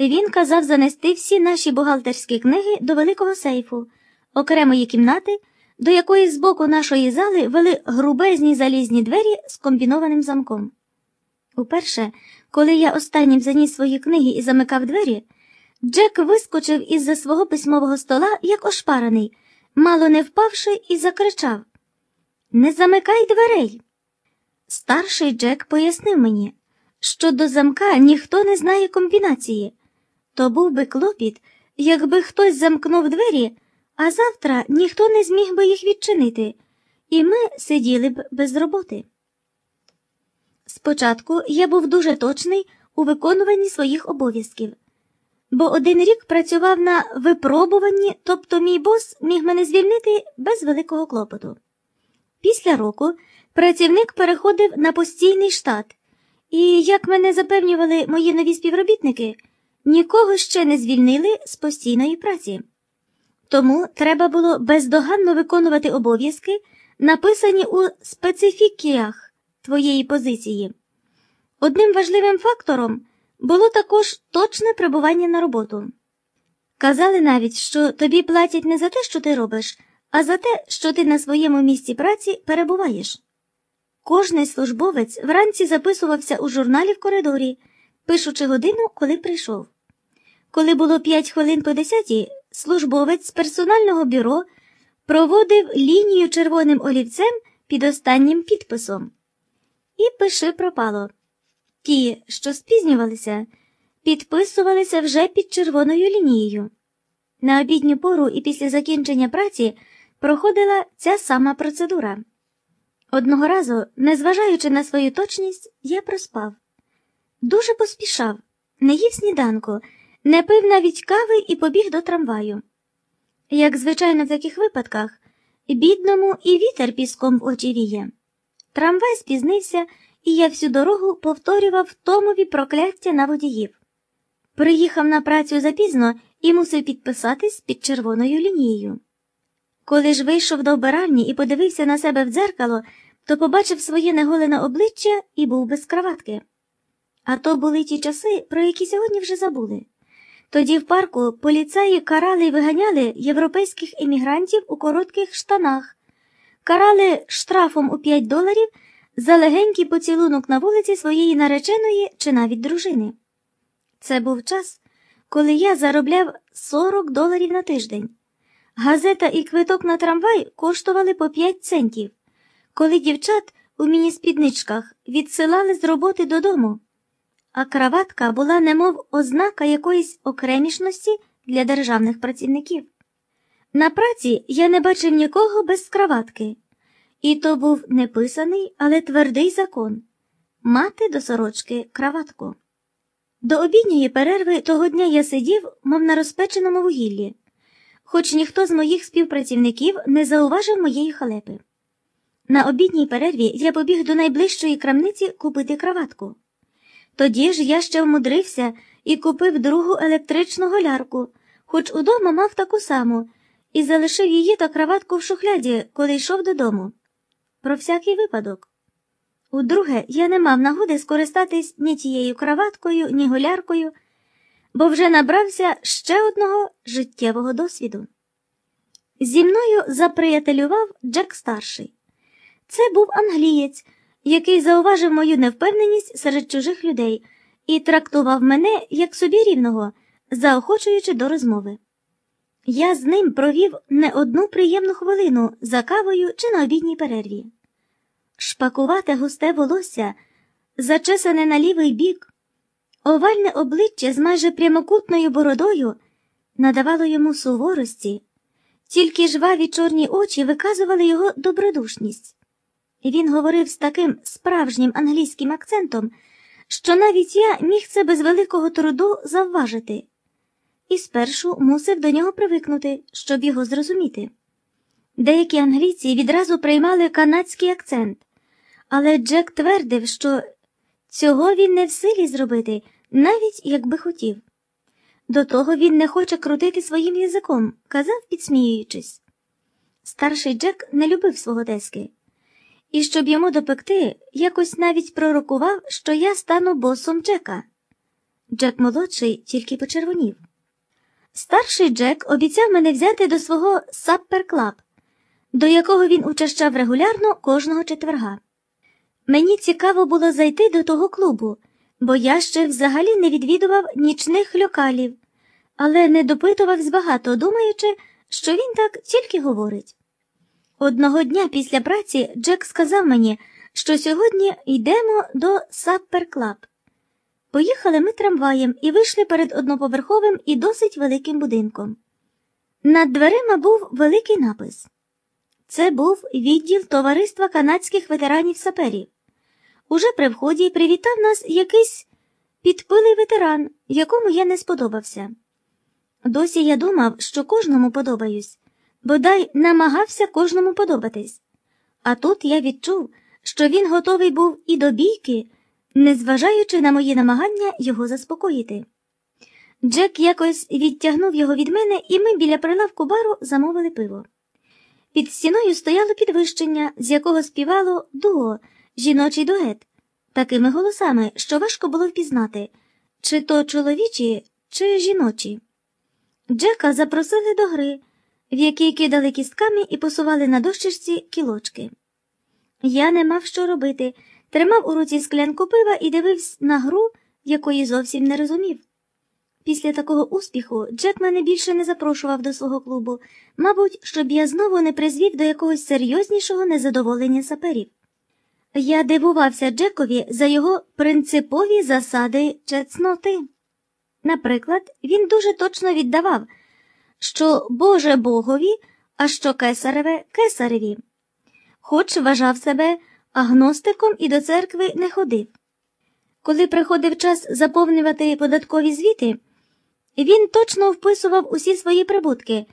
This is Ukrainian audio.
Він казав занести всі наші бухгалтерські книги до великого сейфу, окремої кімнати, до якої з боку нашої зали вели грубезні залізні двері з комбінованим замком. Уперше, коли я останнім заніс свої книги і замикав двері, Джек вискочив із-за свого письмового стола, як ошпарений, мало не впавши, і закричав Не замикай дверей. Старший Джек пояснив мені, що до замка ніхто не знає комбінації. То був би клопіт, якби хтось замкнув двері, а завтра ніхто не зміг би їх відчинити, і ми сиділи б без роботи. Спочатку я був дуже точний у виконуванні своїх обов'язків, бо один рік працював на випробуванні, тобто мій бос міг мене звільнити без великого клопоту. Після року працівник переходив на постійний штат, і, як мене запевнювали мої нові співробітники, нікого ще не звільнили з постійної праці. Тому треба було бездоганно виконувати обов'язки, написані у специфікіях твоєї позиції. Одним важливим фактором було також точне прибування на роботу. Казали навіть, що тобі платять не за те, що ти робиш, а за те, що ти на своєму місці праці перебуваєш. Кожний службовець вранці записувався у журналі в коридорі, пишучи годину, коли прийшов. Коли було п'ять хвилин по десятій, службовець з персонального бюро проводив лінію червоним олівцем під останнім підписом. І пиши пропало. Ті, що спізнювалися, підписувалися вже під червоною лінією. На обідню пору і після закінчення праці проходила ця сама процедура. Одного разу, незважаючи на свою точність, я проспав. Дуже поспішав, не їв сніданку, не пив навіть кави і побіг до трамваю. Як звичайно в таких випадках, бідному і вітер піском в очі віє. Трамвай спізнився, і я всю дорогу повторював Томові прокляття на водіїв. Приїхав на працю запізно і мусив підписатись під червоною лінією. Коли ж вийшов до вбиральні і подивився на себе в дзеркало, то побачив своє неголене обличчя і був без краватки. А то були ті часи, про які сьогодні вже забули. Тоді в парку поліцаї карали і виганяли європейських емігрантів у коротких штанах, карали штрафом у 5 доларів за легенький поцілунок на вулиці своєї нареченої чи навіть дружини. Це був час, коли я заробляв 40 доларів на тиждень. Газета і квиток на трамвай коштували по 5 центів, коли дівчат у міні-спідничках відсилали з роботи додому, а краватка була немов ознака якоїсь окремішності для державних працівників. На праці я не бачив нікого без краватки, і то був не писаний, але твердий закон мати до сорочки краватку. До обідньої перерви того дня я сидів, мов на розпеченому вугіллі хоч ніхто з моїх співпрацівників не зауважив моєї халепи. На обідній перерві я побіг до найближчої крамниці купити краватку. Тоді ж я ще вмудрився і купив другу електричну голярку, хоч удома мав таку саму, і залишив її та краватку в шухляді, коли йшов додому. Про всякий випадок. Удруге, я не мав нагоди скористатись ні тією краваткою, ні голяркою бо вже набрався ще одного життєвого досвіду. Зі мною заприятелював Джек старший. Це був англієць, який зауважив мою невпевненість серед чужих людей і трактував мене як собі рівного, заохочуючи до розмови. Я з ним провів не одну приємну хвилину за кавою чи на обідній перерві. Шпакувате густе волосся, зачесане на лівий бік, Овальне обличчя з майже прямокутною бородою надавало йому суворості, тільки жваві чорні очі виказували його добродушність. Він говорив з таким справжнім англійським акцентом, що навіть я міг це без великого труду завважити, і спершу мусив до нього привикнути, щоб його зрозуміти. Деякі англійці відразу приймали канадський акцент, але Джек твердив, що Цього він не в силі зробити, навіть якби хотів. До того він не хоче крутити своїм язиком, казав, підсміюючись. Старший Джек не любив свого тески, і щоб йому допекти, якось навіть пророкував, що я стану босом Джека. Джек молодший тільки почервонів. Старший Джек обіцяв мене взяти до свого Supper Club, до якого він учащав регулярно кожного четверга. Мені цікаво було зайти до того клубу, бо я ще взагалі не відвідував нічних локалів, але не допитувавсь багато, думаючи, що він так тільки говорить. Одного дня після праці Джек сказав мені, що сьогодні йдемо до Supper Club. Поїхали ми трамваєм і вийшли перед одноповерховим і досить великим будинком. Над дверима був великий напис. Це був відділ товариства канадських ветеранів саперів. Уже при вході привітав нас якийсь підпилий ветеран, якому я не сподобався. Досі я думав, що кожному подобаюсь, бодай намагався кожному подобатись. А тут я відчув, що він готовий був і до бійки, незважаючи на мої намагання його заспокоїти. Джек якось відтягнув його від мене, і ми біля прилавку бару замовили пиво. Під стіною стояло підвищення, з якого співало дуо, жіночий дует, такими голосами, що важко було впізнати, чи то чоловічі, чи жіночі. Джека запросили до гри, в якій кидали кістками і посували на дощечці кілочки. Я не мав що робити, тримав у руці склянку пива і дивився на гру, якої зовсім не розумів. Після такого успіху Джек мене більше не запрошував до свого клубу, мабуть, щоб я знову не призвів до якогось серйознішого незадоволення саперів. Я дивувався Джекові за його принципові засади чесноти. Наприклад, він дуже точно віддавав, що Боже Богові, а що кесареве кесареві, хоч вважав себе агностиком і до церкви не ходив. Коли приходив час заповнювати податкові звіти, він точно вписував усі свої прибутки,